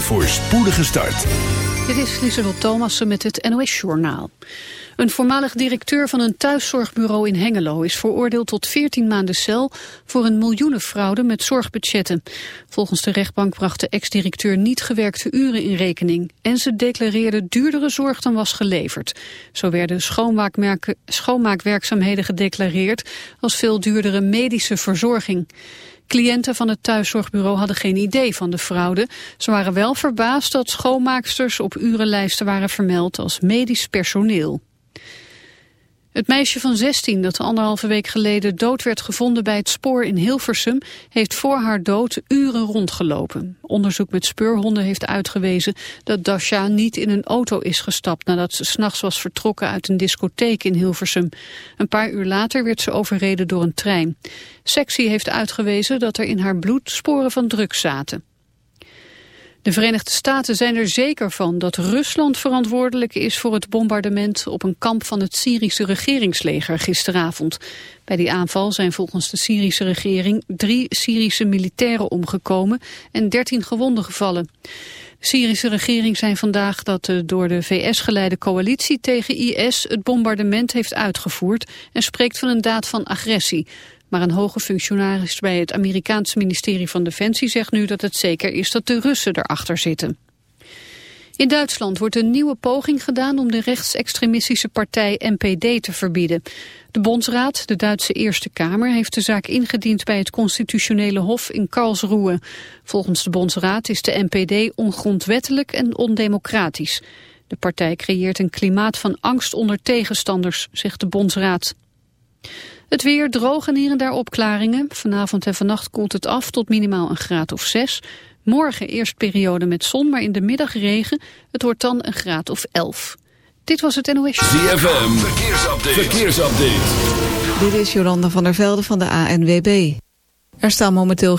voor spoedige start. Dit is Lieselot Thomassen met het NOS-journaal. Een voormalig directeur van een thuiszorgbureau in Hengelo is veroordeeld tot 14 maanden cel voor een miljoenenfraude met zorgbudgetten. Volgens de rechtbank bracht de ex-directeur niet gewerkte uren in rekening en ze declareerde duurdere zorg dan was geleverd. Zo werden schoonmaakwerkzaamheden gedeclareerd als veel duurdere medische verzorging. Cliënten van het thuiszorgbureau hadden geen idee van de fraude. Ze waren wel verbaasd dat schoonmaaksters op urenlijsten waren vermeld als medisch personeel. Het meisje van 16 dat anderhalve week geleden dood werd gevonden bij het spoor in Hilversum heeft voor haar dood uren rondgelopen. Onderzoek met speurhonden heeft uitgewezen dat Dasha niet in een auto is gestapt nadat ze s'nachts was vertrokken uit een discotheek in Hilversum. Een paar uur later werd ze overreden door een trein. Sectie heeft uitgewezen dat er in haar bloed sporen van drugs zaten. De Verenigde Staten zijn er zeker van dat Rusland verantwoordelijk is voor het bombardement op een kamp van het Syrische regeringsleger gisteravond. Bij die aanval zijn volgens de Syrische regering drie Syrische militairen omgekomen en dertien gewonden gevallen. De Syrische regering zei vandaag dat de door de VS geleide coalitie tegen IS het bombardement heeft uitgevoerd en spreekt van een daad van agressie. Maar een hoge functionaris bij het Amerikaanse ministerie van Defensie zegt nu dat het zeker is dat de Russen erachter zitten. In Duitsland wordt een nieuwe poging gedaan om de rechtsextremistische partij NPD te verbieden. De Bondsraad, de Duitse Eerste Kamer, heeft de zaak ingediend bij het Constitutionele Hof in Karlsruhe. Volgens de Bondsraad is de NPD ongrondwettelijk en ondemocratisch. De partij creëert een klimaat van angst onder tegenstanders, zegt de Bondsraad. Het weer droog en hier en daar opklaringen. Vanavond en vannacht koelt het af tot minimaal een graad of 6. Morgen eerst periode met zon, maar in de middag regen. Het wordt dan een graad of 11. Dit was het NOS. ZFM, verkeersupdate. verkeersupdate. Dit is Jolanda van der Velde van de ANWB. Er staan momenteel...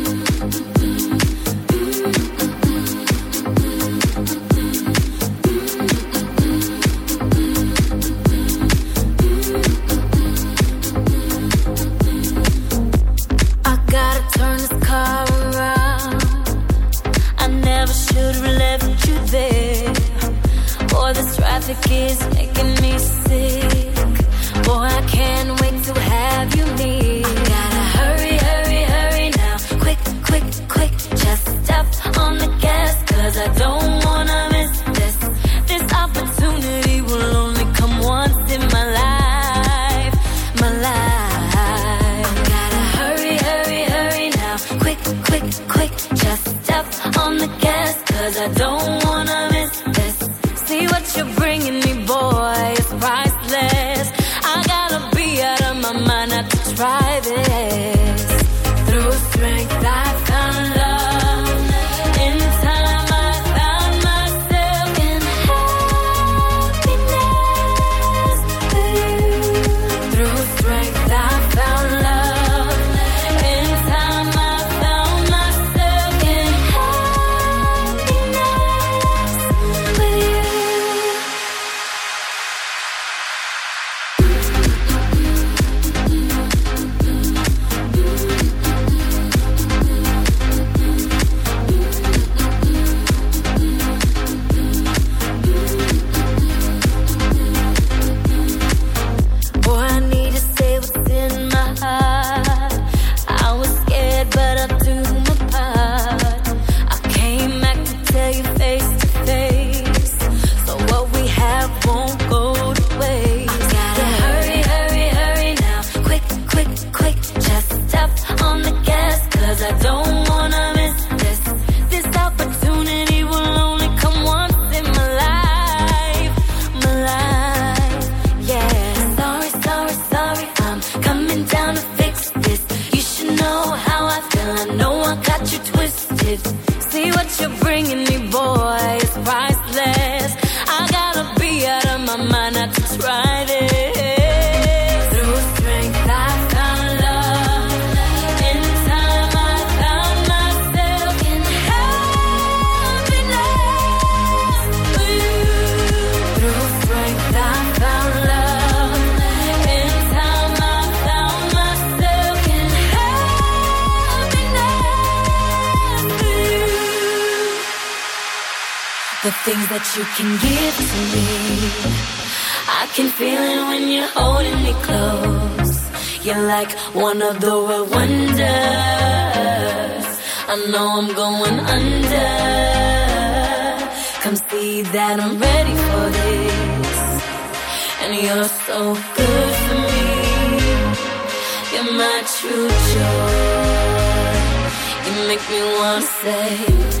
so good for me. You're my true joy. You make me wanna say.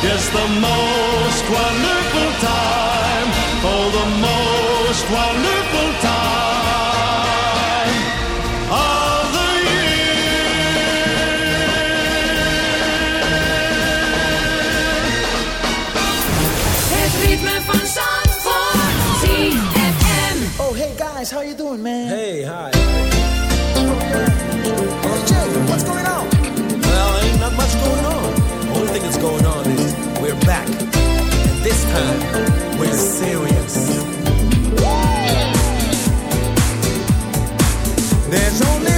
Yes, the most wonderful time. Oh, the most wonderful time of the Het ritme van Zandvoort. ZFM. Oh, hey guys, how you doing, man? Hey, hi. This time, we're serious. There's only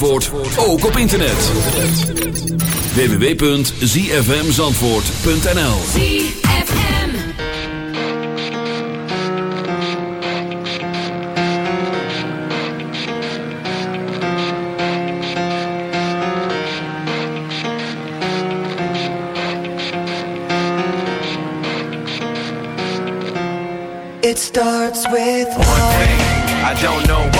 Zandvoort ook op internet. www.zfmzandvoort.nl ZFM It starts with. One thing, I don't know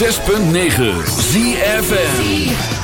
106.9 ZFM.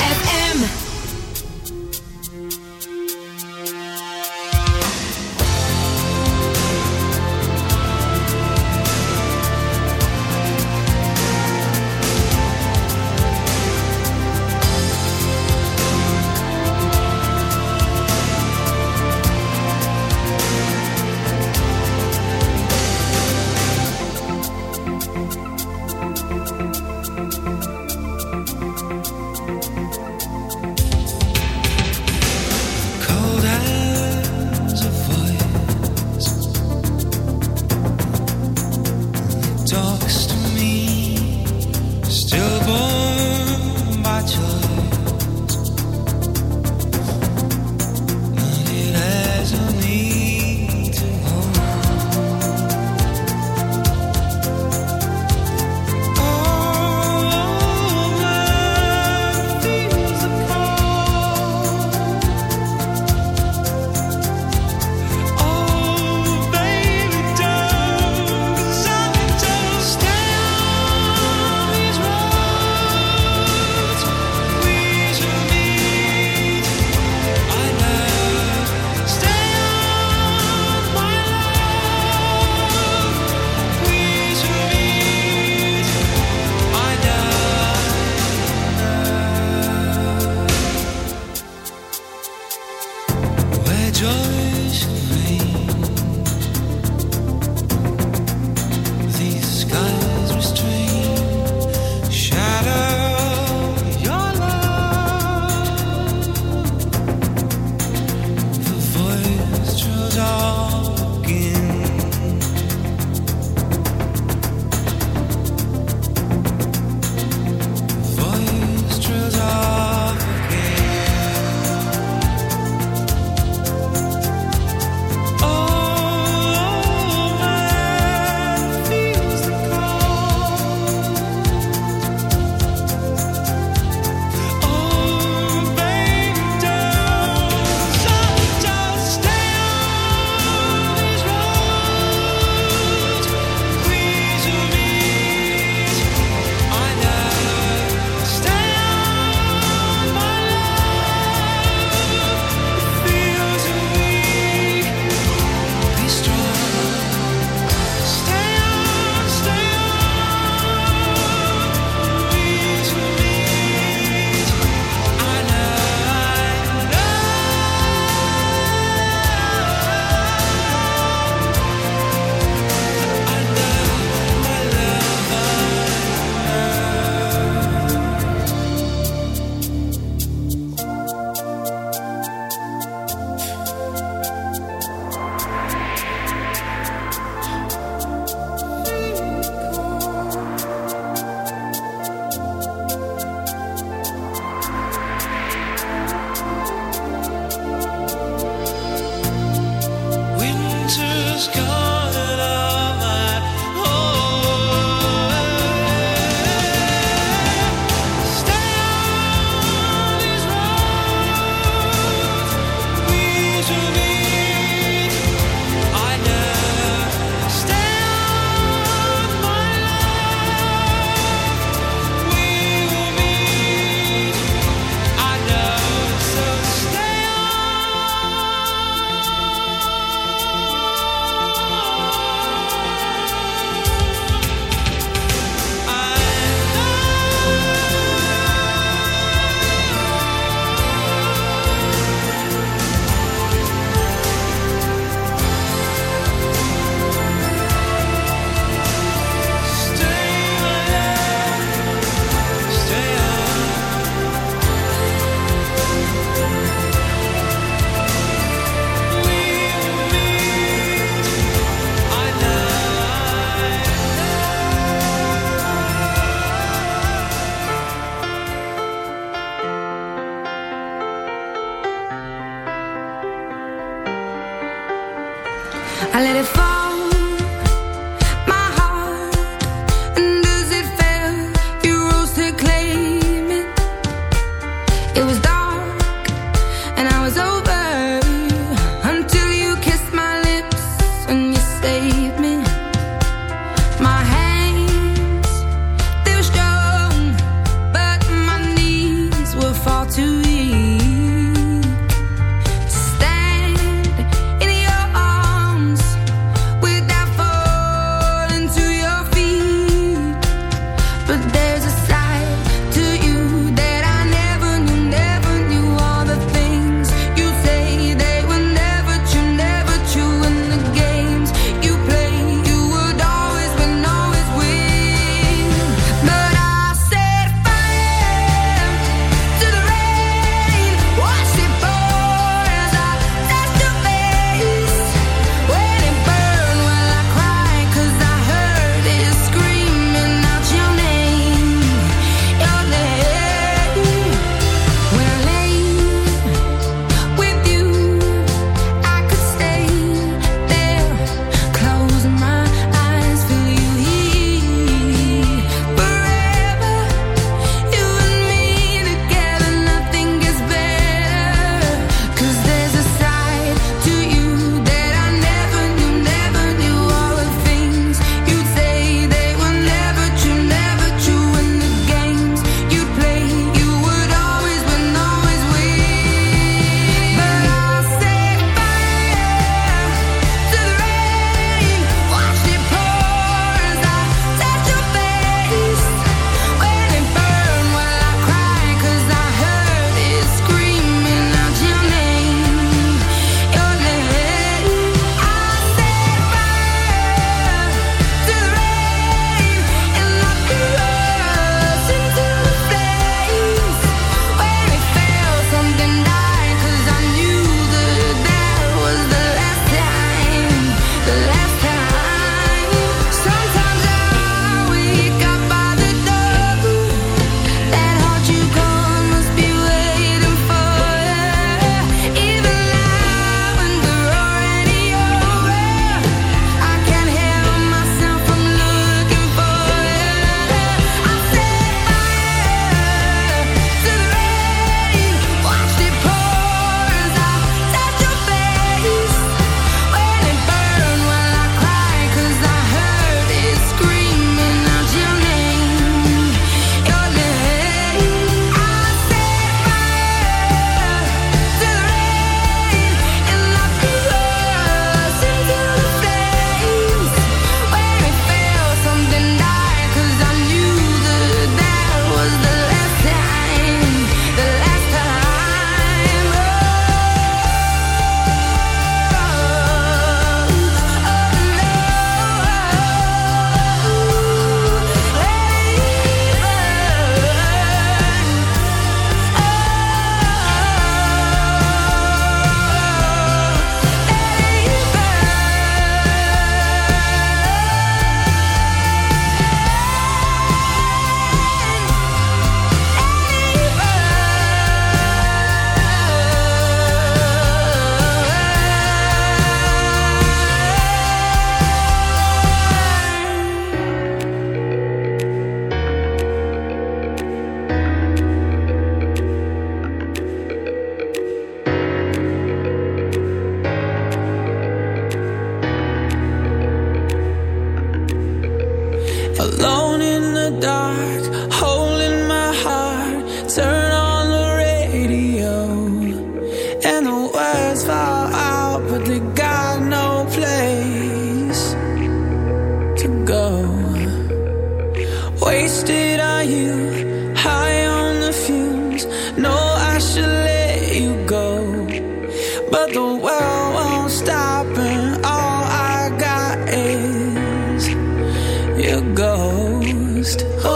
Ghost.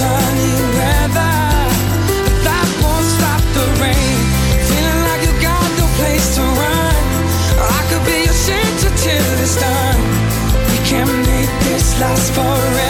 sunny weather, but that won't stop the rain. Feeling like you got no place to run. I be your shelter till it's done. We can make this last forever.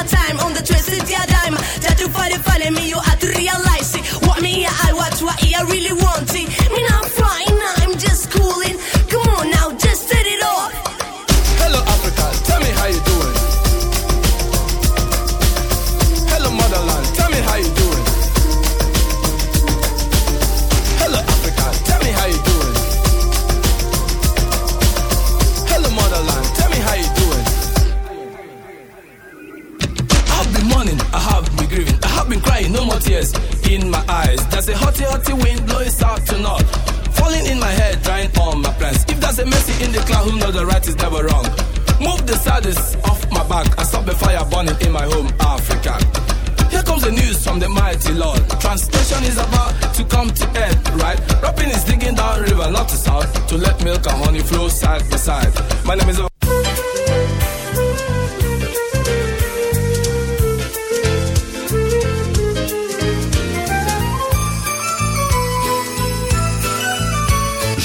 a time on the twisted yeah, dime. Try to find it, find me, you have to realize it. What me, I watch, what I really want. Me not flying, I'm just cooling. In my eyes. There's a hotty, hotty wind blowing south to north. Falling in my head, drying all my plans. If there's a mercy in the cloud, who knows the right is never wrong. Move the saddest off my back and stop the fire burning in my home, Africa. Here comes the news from the mighty Lord. Translation is about to come to end, right? Rapping is digging down river, not to south, to let milk and honey flow side by side. My name is.